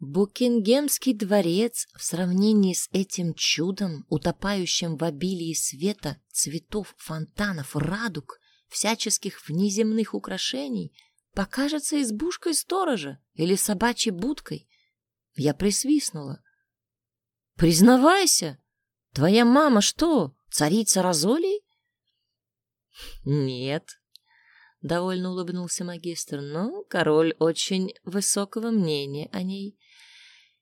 Букингемский дворец в сравнении с этим чудом, утопающим в обилии света, цветов, фонтанов, радуг, всяческих внеземных украшений, покажется избушкой сторожа или собачьей будкой. Я присвистнула. «Признавайся, твоя мама что, царица Розолий?» «Нет», — довольно улыбнулся магистр, «но король очень высокого мнения о ней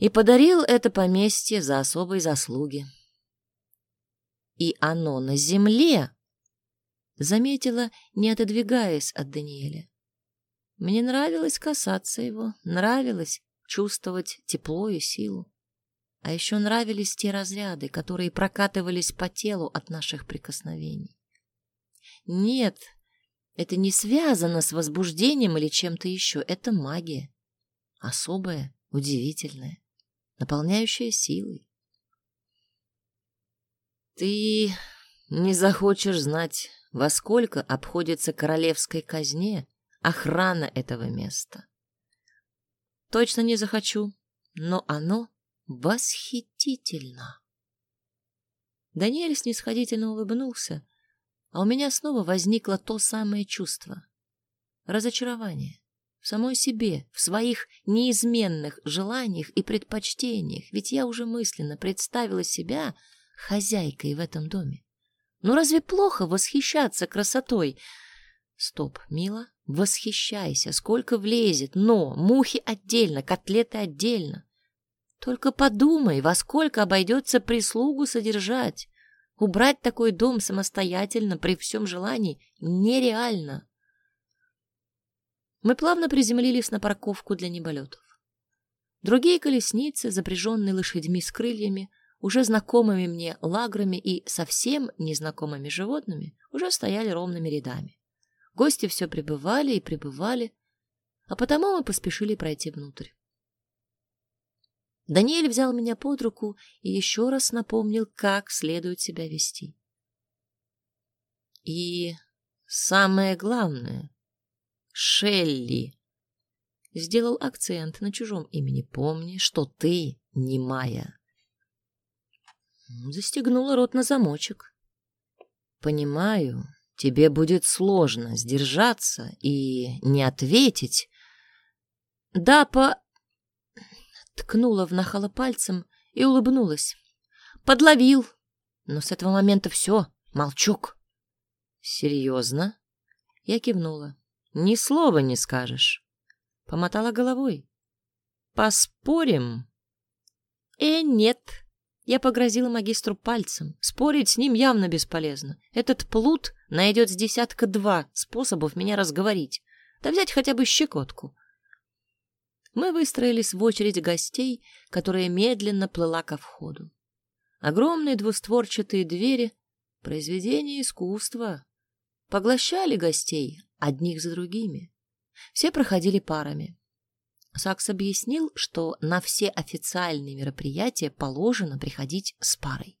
и подарил это поместье за особые заслуги. И оно на земле, заметила, не отодвигаясь от Даниэля. Мне нравилось касаться его, нравилось чувствовать тепло и силу. А еще нравились те разряды, которые прокатывались по телу от наших прикосновений. Нет, это не связано с возбуждением или чем-то еще. Это магия. Особая, удивительная наполняющая силой. Ты не захочешь знать, во сколько обходится королевской казне охрана этого места. Точно не захочу, но оно восхитительно. Даниэль снисходительно улыбнулся, а у меня снова возникло то самое чувство — разочарование в самой себе, в своих неизменных желаниях и предпочтениях, ведь я уже мысленно представила себя хозяйкой в этом доме. Ну разве плохо восхищаться красотой? Стоп, мила, восхищайся, сколько влезет, но мухи отдельно, котлеты отдельно. Только подумай, во сколько обойдется прислугу содержать. Убрать такой дом самостоятельно при всем желании нереально. Мы плавно приземлились на парковку для неболетов. Другие колесницы, запряженные лошадьми с крыльями, уже знакомыми мне лаграми и совсем незнакомыми животными, уже стояли ровными рядами. Гости все прибывали и прибывали, а потому мы поспешили пройти внутрь. Даниэль взял меня под руку и еще раз напомнил, как следует себя вести. И самое главное, Шелли. Сделал акцент на чужом имени. Помни, что ты не Майя. Застегнула рот на замочек. Понимаю, тебе будет сложно сдержаться и не ответить. Да, по... Ткнула в нахало пальцем и улыбнулась. Подловил. Но с этого момента все, молчок. Серьезно? Я кивнула. Ни слова не скажешь. Помотала головой. Поспорим? Э, нет. Я погрозила магистру пальцем. Спорить с ним явно бесполезно. Этот плут найдет с десятка два способов меня разговорить. Да взять хотя бы щекотку. Мы выстроились в очередь гостей, которая медленно плыла ко входу. Огромные двустворчатые двери — произведение искусства. Поглощали гостей, одних за другими. Все проходили парами. Сакс объяснил, что на все официальные мероприятия положено приходить с парой.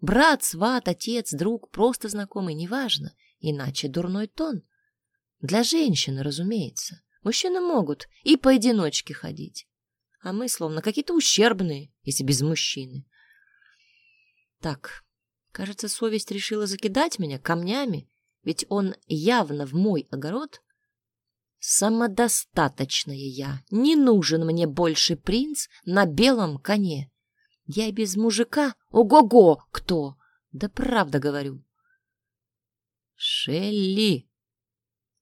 Брат, сват, отец, друг, просто знакомый, неважно, иначе дурной тон. Для женщины, разумеется. Мужчины могут и поодиночке ходить. А мы словно какие-то ущербные, если без мужчины. Так, кажется, совесть решила закидать меня камнями ведь он явно в мой огород. Самодостаточная я, не нужен мне больше принц на белом коне. Я без мужика, ого-го, кто? Да правда говорю. Шелли!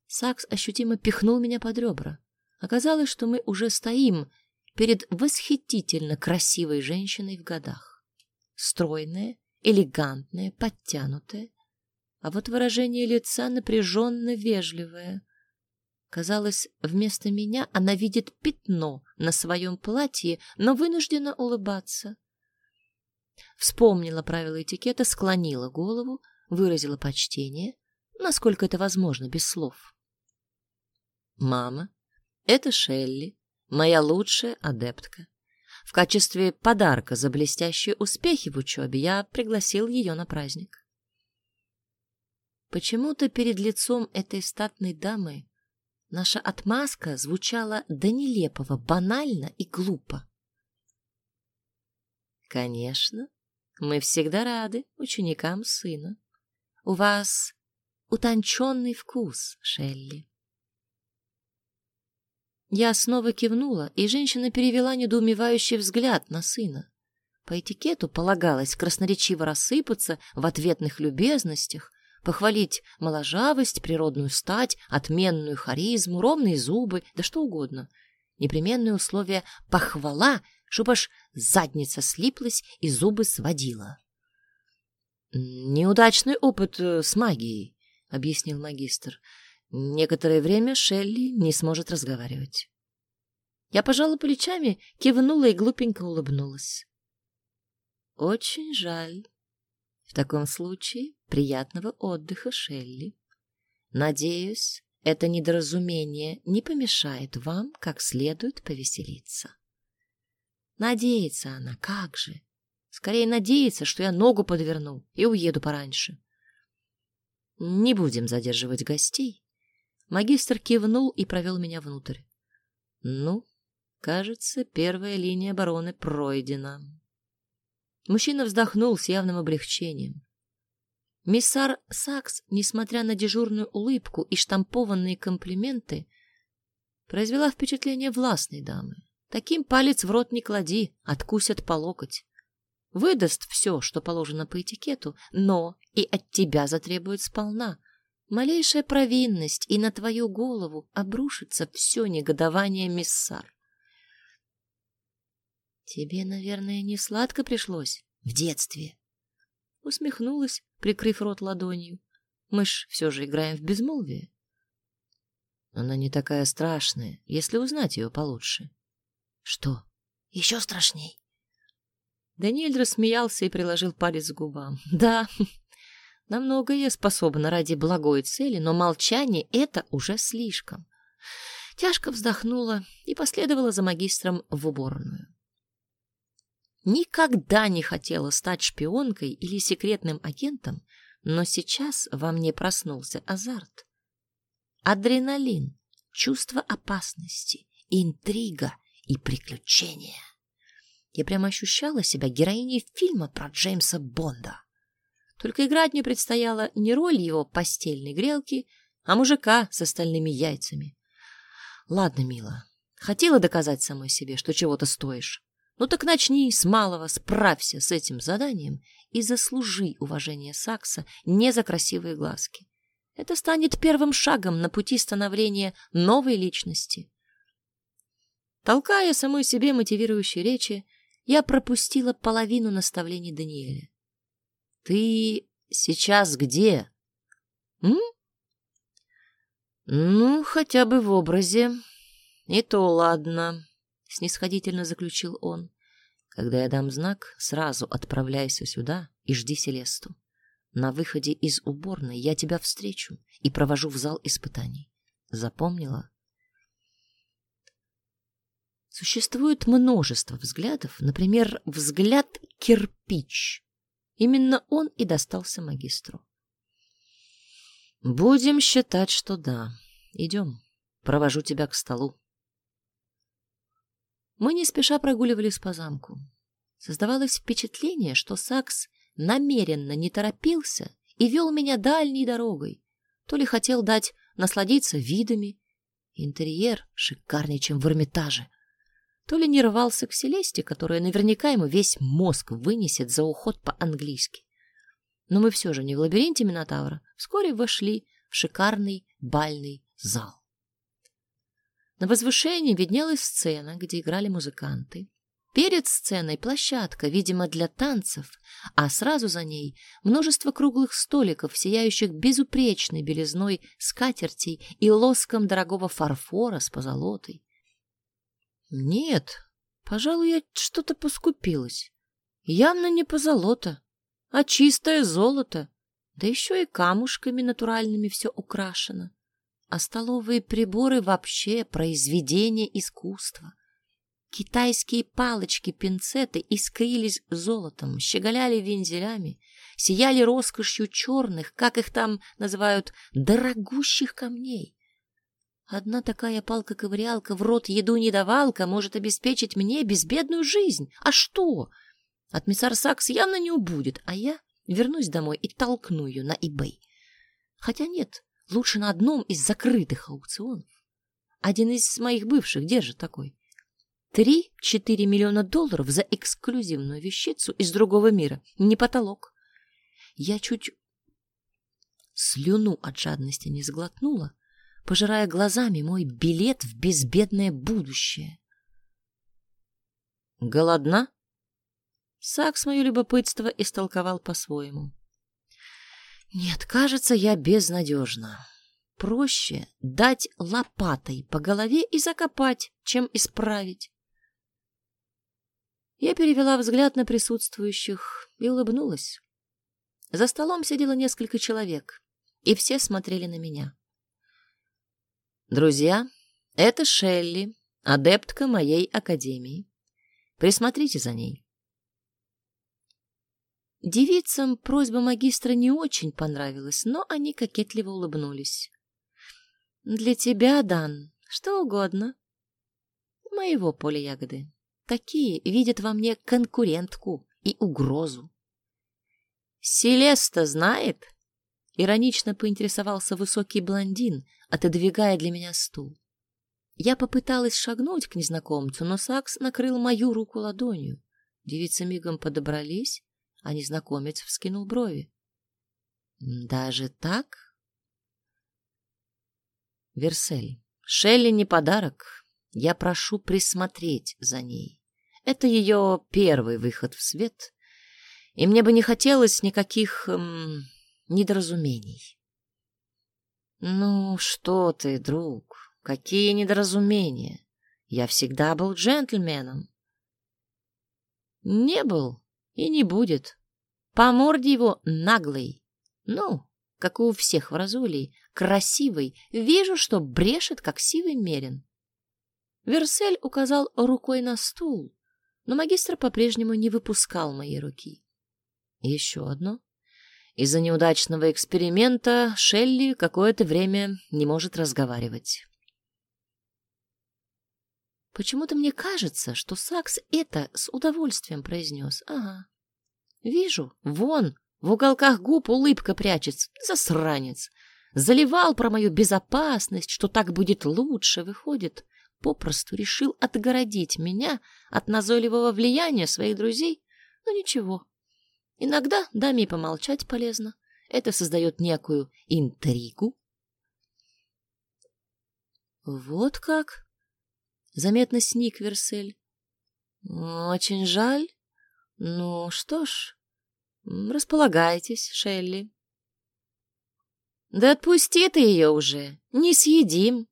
Сакс ощутимо пихнул меня под ребра. Оказалось, что мы уже стоим перед восхитительно красивой женщиной в годах. Стройная, элегантная, подтянутая, а вот выражение лица напряженно вежливое. Казалось, вместо меня она видит пятно на своем платье, но вынуждена улыбаться. Вспомнила правила этикета, склонила голову, выразила почтение, насколько это возможно, без слов. «Мама, это Шелли, моя лучшая адептка. В качестве подарка за блестящие успехи в учебе я пригласил ее на праздник. Почему-то перед лицом этой статной дамы наша отмазка звучала до нелепого, банально и глупо. Конечно, мы всегда рады ученикам сына. У вас утонченный вкус, Шелли. Я снова кивнула, и женщина перевела недоумевающий взгляд на сына. По этикету полагалось красноречиво рассыпаться в ответных любезностях, похвалить моложавость, природную стать, отменную харизму, ровные зубы, да что угодно. Непременное условие — похвала, чтобы аж задница слиплась и зубы сводила. «Неудачный опыт э, с магией», — объяснил магистр. «Некоторое время Шелли не сможет разговаривать». Я пожала плечами, кивнула и глупенько улыбнулась. «Очень жаль. В таком случае приятного отдыха, Шелли. Надеюсь, это недоразумение не помешает вам как следует повеселиться». Надеется она, как же. Скорее надеется, что я ногу подверну и уеду пораньше. Не будем задерживать гостей. Магистр кивнул и провел меня внутрь. Ну, кажется, первая линия обороны пройдена. Мужчина вздохнул с явным облегчением. Миссар Сакс, несмотря на дежурную улыбку и штампованные комплименты, произвела впечатление властной дамы. Таким палец в рот не клади, откусят по локоть. Выдаст все, что положено по этикету, но и от тебя затребует сполна. Малейшая провинность, и на твою голову обрушится все негодование миссар. Тебе, наверное, не сладко пришлось в детстве. Усмехнулась, прикрыв рот ладонью. Мы ж все же играем в безмолвие. Она не такая страшная, если узнать ее получше. Что, еще страшней? Даниэль рассмеялся и приложил палец к губам. Да, на многое способна ради благой цели, но молчание — это уже слишком. Тяжко вздохнула и последовала за магистром в уборную. Никогда не хотела стать шпионкой или секретным агентом, но сейчас во мне проснулся азарт. Адреналин, чувство опасности, интрига — и приключения. Я прямо ощущала себя героиней фильма про Джеймса Бонда. Только играть мне предстояло не роль его постельной грелки, а мужика с остальными яйцами. Ладно, мила, хотела доказать самой себе, что чего-то стоишь. Ну так начни с малого, справься с этим заданием и заслужи уважение Сакса не за красивые глазки. Это станет первым шагом на пути становления новой личности, Толкая самой себе мотивирующие речи, я пропустила половину наставлений Даниэля. «Ты сейчас где?» «М?» «Ну, хотя бы в образе. И то ладно», — снисходительно заключил он. «Когда я дам знак, сразу отправляйся сюда и жди Селесту. На выходе из уборной я тебя встречу и провожу в зал испытаний. Запомнила?» Существует множество взглядов, например, взгляд кирпич. Именно он и достался магистру. Будем считать, что да. Идем, провожу тебя к столу. Мы не спеша прогуливались по замку. Создавалось впечатление, что Сакс намеренно не торопился и вел меня дальней дорогой. То ли хотел дать насладиться видами. Интерьер шикарнее, чем в Эрмитаже то ли не рвался к Селесте, которая наверняка ему весь мозг вынесет за уход по-английски. Но мы все же не в лабиринте Минотавра, вскоре вошли в шикарный бальный зал. На возвышении виднелась сцена, где играли музыканты. Перед сценой площадка, видимо, для танцев, а сразу за ней множество круглых столиков, сияющих безупречной белизной скатертей и лоском дорогого фарфора с позолотой. Нет, пожалуй, я что-то поскупилась. Явно не позолота, а чистое золото, да еще и камушками натуральными все украшено. А столовые приборы вообще произведение искусства. Китайские палочки-пинцеты искрились золотом, щеголяли вензелями, сияли роскошью черных, как их там называют, дорогущих камней. Одна такая палка-ковырялка в рот еду не давалка может обеспечить мне безбедную жизнь. А что? От миссар Сакс явно не убудет, а я вернусь домой и толкну ее на eBay. Хотя нет, лучше на одном из закрытых аукционов. Один из моих бывших держит такой. Три-четыре миллиона долларов за эксклюзивную вещицу из другого мира. Не потолок. Я чуть слюну от жадности не сглотнула, пожирая глазами мой билет в безбедное будущее. «Голодна?» Сакс мое любопытство истолковал по-своему. «Нет, кажется, я безнадежна. Проще дать лопатой по голове и закопать, чем исправить». Я перевела взгляд на присутствующих и улыбнулась. За столом сидело несколько человек, и все смотрели на меня. «Друзья, это Шелли, адептка моей академии. Присмотрите за ней». Девицам просьба магистра не очень понравилась, но они кокетливо улыбнулись. «Для тебя, Дан, что угодно. Моего поля ягоды. Такие видят во мне конкурентку и угрозу. «Селеста знает?» — иронично поинтересовался высокий блондин, отодвигая для меня стул. Я попыталась шагнуть к незнакомцу, но Сакс накрыл мою руку ладонью. Девицы мигом подобрались, а незнакомец вскинул брови. «Даже так?» «Версель, Шелли не подарок. Я прошу присмотреть за ней. Это ее первый выход в свет, и мне бы не хотелось никаких эм, недоразумений. Ну, что ты, друг, какие недоразумения? Я всегда был джентльменом. Не был и не будет. По морде его наглый. Ну, как и у всех в Разулии, красивый. Вижу, что брешет, как сивый мерин. Версель указал рукой на стул, но магистр по-прежнему не выпускал моей руки. Еще одно. Из-за неудачного эксперимента Шелли какое-то время не может разговаривать. Почему-то мне кажется, что Сакс это с удовольствием произнес. Ага. Вижу, вон, в уголках губ улыбка прячется. Засранец. Заливал про мою безопасность, что так будет лучше, выходит. Попросту решил отгородить меня от назойливого влияния своих друзей. Но ничего, Иногда даме помолчать полезно. Это создает некую интригу. Вот как? Заметно сник Версель. Очень жаль. Ну что ж, располагайтесь, Шелли. Да отпусти ты ее уже, не съедим.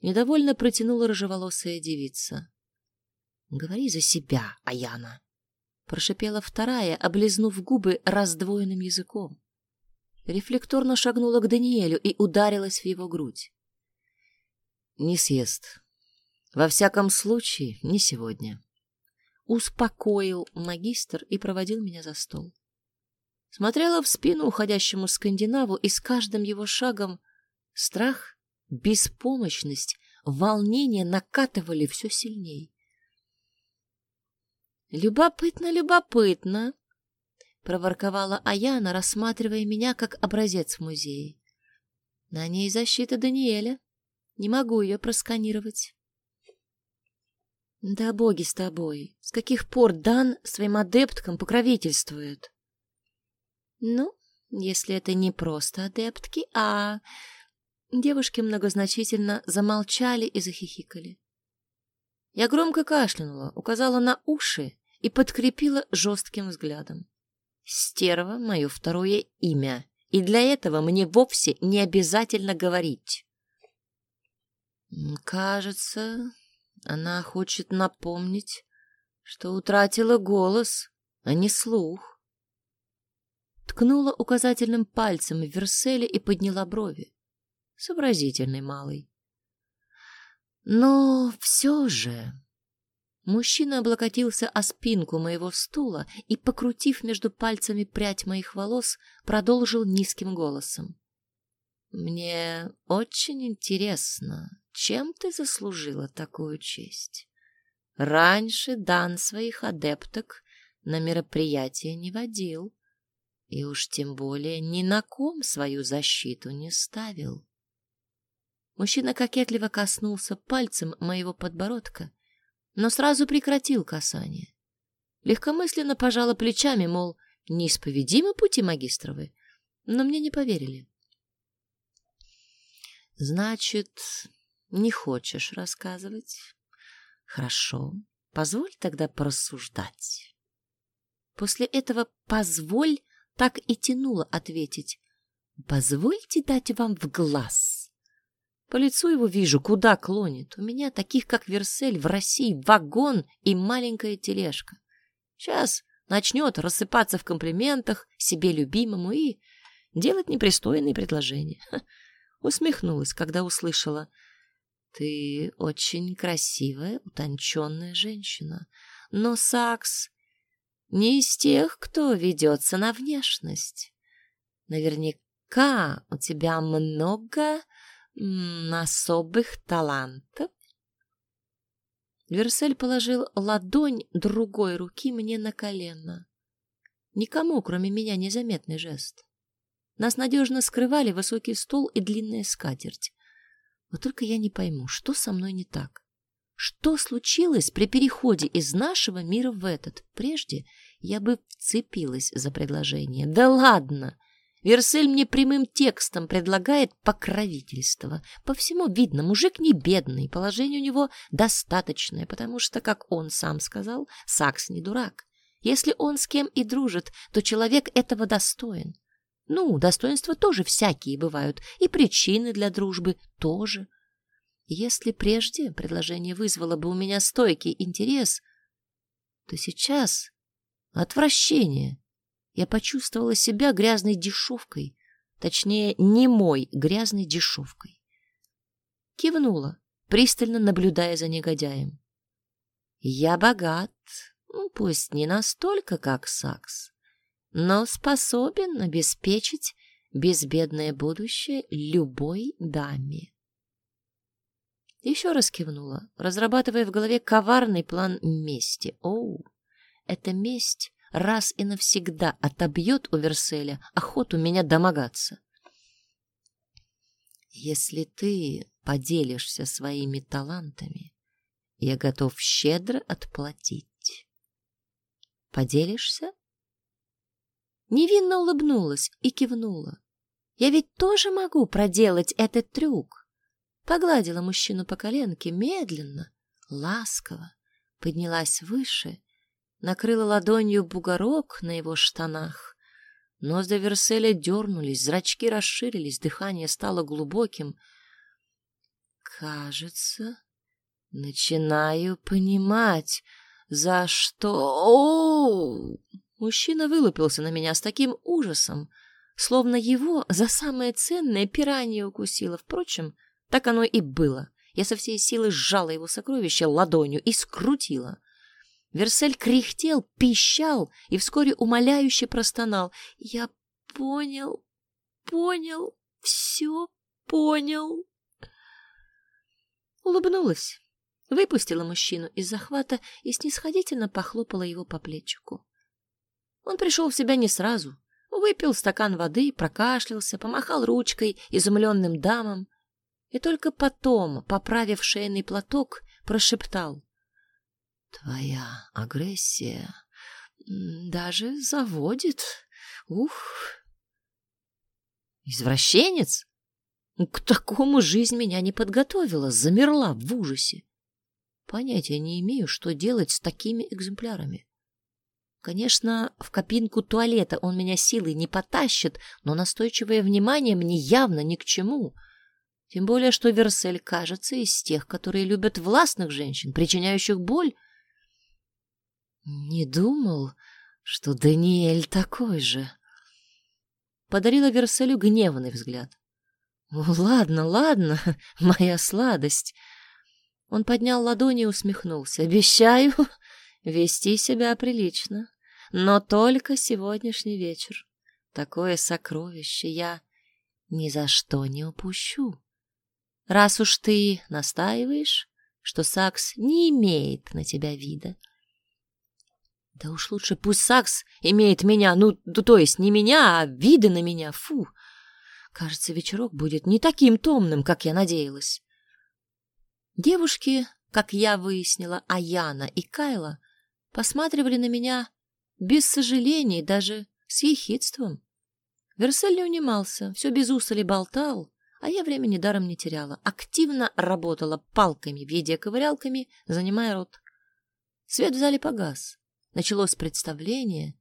Недовольно протянула рыжеволосая девица. Говори за себя, Аяна прошипела вторая, облизнув губы раздвоенным языком. Рефлекторно шагнула к Даниэлю и ударилась в его грудь. «Не съест. Во всяком случае, не сегодня». Успокоил магистр и проводил меня за стол. Смотрела в спину уходящему скандинаву, и с каждым его шагом страх, беспомощность, волнение накатывали все сильней. «Любопытно, любопытно!» — проворковала Аяна, рассматривая меня как образец в музее. «На ней защита Даниэля. Не могу ее просканировать». «Да боги с тобой! С каких пор Дан своим адепткам покровительствует?» «Ну, если это не просто адептки, а...» Девушки многозначительно замолчали и захихикали. Я громко кашлянула, указала на уши и подкрепила жестким взглядом. Стерва — мое второе имя, и для этого мне вовсе не обязательно говорить. Кажется, она хочет напомнить, что утратила голос, а не слух. Ткнула указательным пальцем в Верселе и подняла брови. Сообразительный малый. Но все же... Мужчина облокотился о спинку моего стула и, покрутив между пальцами прядь моих волос, продолжил низким голосом. «Мне очень интересно, чем ты заслужила такую честь? Раньше дан своих адепток на мероприятие не водил. И уж тем более ни на ком свою защиту не ставил. Мужчина кокетливо коснулся пальцем моего подбородка, но сразу прекратил касание. Легкомысленно пожала плечами, мол, неисповедимы пути магистровы, но мне не поверили. Значит, не хочешь рассказывать? Хорошо, позволь тогда порассуждать. После этого «позволь» так и тянуло ответить. «Позвольте дать вам в глаз». По лицу его вижу, куда клонит. У меня таких, как Версель, в России вагон и маленькая тележка. Сейчас начнет рассыпаться в комплиментах себе любимому и делать непристойные предложения. Усмехнулась, когда услышала. Ты очень красивая, утонченная женщина. Но Сакс не из тех, кто ведется на внешность. Наверняка у тебя много особых талантов. Версель положил ладонь другой руки мне на колено. Никому, кроме меня, незаметный жест. Нас надежно скрывали высокий стол и длинная скатерть. Вот только я не пойму, что со мной не так. Что случилось при переходе из нашего мира в этот? Прежде я бы вцепилась за предложение. Да ладно! Версель мне прямым текстом предлагает покровительство. По всему видно, мужик не бедный, положение у него достаточное, потому что, как он сам сказал, Сакс не дурак. Если он с кем и дружит, то человек этого достоин. Ну, достоинства тоже всякие бывают, и причины для дружбы тоже. Если прежде предложение вызвало бы у меня стойкий интерес, то сейчас отвращение я почувствовала себя грязной дешевкой, точнее, не мой грязной дешевкой. Кивнула, пристально наблюдая за негодяем. Я богат, ну, пусть не настолько, как Сакс, но способен обеспечить безбедное будущее любой даме. Еще раз кивнула, разрабатывая в голове коварный план мести. Оу, эта месть раз и навсегда отобьет у Верселя охоту меня домогаться. Если ты поделишься своими талантами, я готов щедро отплатить. Поделишься? Невинно улыбнулась и кивнула. Я ведь тоже могу проделать этот трюк. Погладила мужчину по коленке медленно, ласково, поднялась выше накрыла ладонью бугорок на его штанах. Ноздри Верселя дернулись, зрачки расширились, дыхание стало глубоким. Кажется, начинаю понимать, за что... О! Мужчина вылупился на меня с таким ужасом, словно его за самое ценное пиранье укусило. Впрочем, так оно и было. Я со всей силы сжала его сокровище ладонью и скрутила. Версель кряхтел, пищал и вскоре умоляюще простонал. «Я понял, понял, все понял». Улыбнулась, выпустила мужчину из захвата и снисходительно похлопала его по плечику. Он пришел в себя не сразу. Выпил стакан воды, прокашлялся, помахал ручкой изумленным дамам и только потом, поправив шейный платок, прошептал. Твоя агрессия даже заводит. Ух! Извращенец? К такому жизнь меня не подготовила, замерла в ужасе. Понятия не имею, что делать с такими экземплярами. Конечно, в кабинку туалета он меня силой не потащит, но настойчивое внимание мне явно ни к чему. Тем более, что Версель кажется из тех, которые любят властных женщин, причиняющих боль, не думал, что Даниэль такой же. Подарила Верселю гневный взгляд. ладно, ладно, моя сладость. Он поднял ладони и усмехнулся. Обещаю вести себя прилично, но только сегодняшний вечер. Такое сокровище я ни за что не упущу. Раз уж ты настаиваешь, что Сакс не имеет на тебя вида, Да уж лучше пусть Сакс имеет меня, ну, то есть не меня, а виды на меня, фу. Кажется, вечерок будет не таким томным, как я надеялась. Девушки, как я выяснила, Аяна и Кайла, посматривали на меня без сожалений, даже с ехидством. Версель не унимался, все без устали болтал, а я времени даром не теряла. Активно работала палками, видеоковырялками, занимая рот. Свет в зале погас. Началось представление,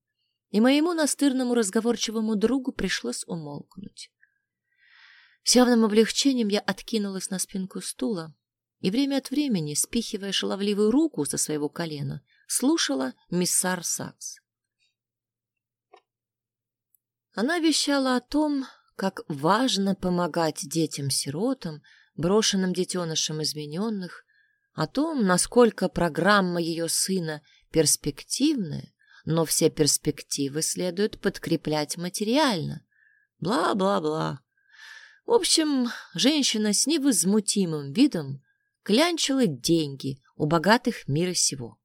и моему настырному разговорчивому другу пришлось умолкнуть. С явным облегчением я откинулась на спинку стула и время от времени, спихивая шаловливую руку со своего колена, слушала миссар Сакс. Она вещала о том, как важно помогать детям-сиротам, брошенным детенышам измененных, о том, насколько программа ее сына перспективная, но все перспективы следует подкреплять материально. Бла-бла-бла. В общем, женщина с невозмутимым видом клянчила деньги у богатых мира сего.